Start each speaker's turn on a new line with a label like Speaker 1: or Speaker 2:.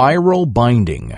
Speaker 1: spiral binding.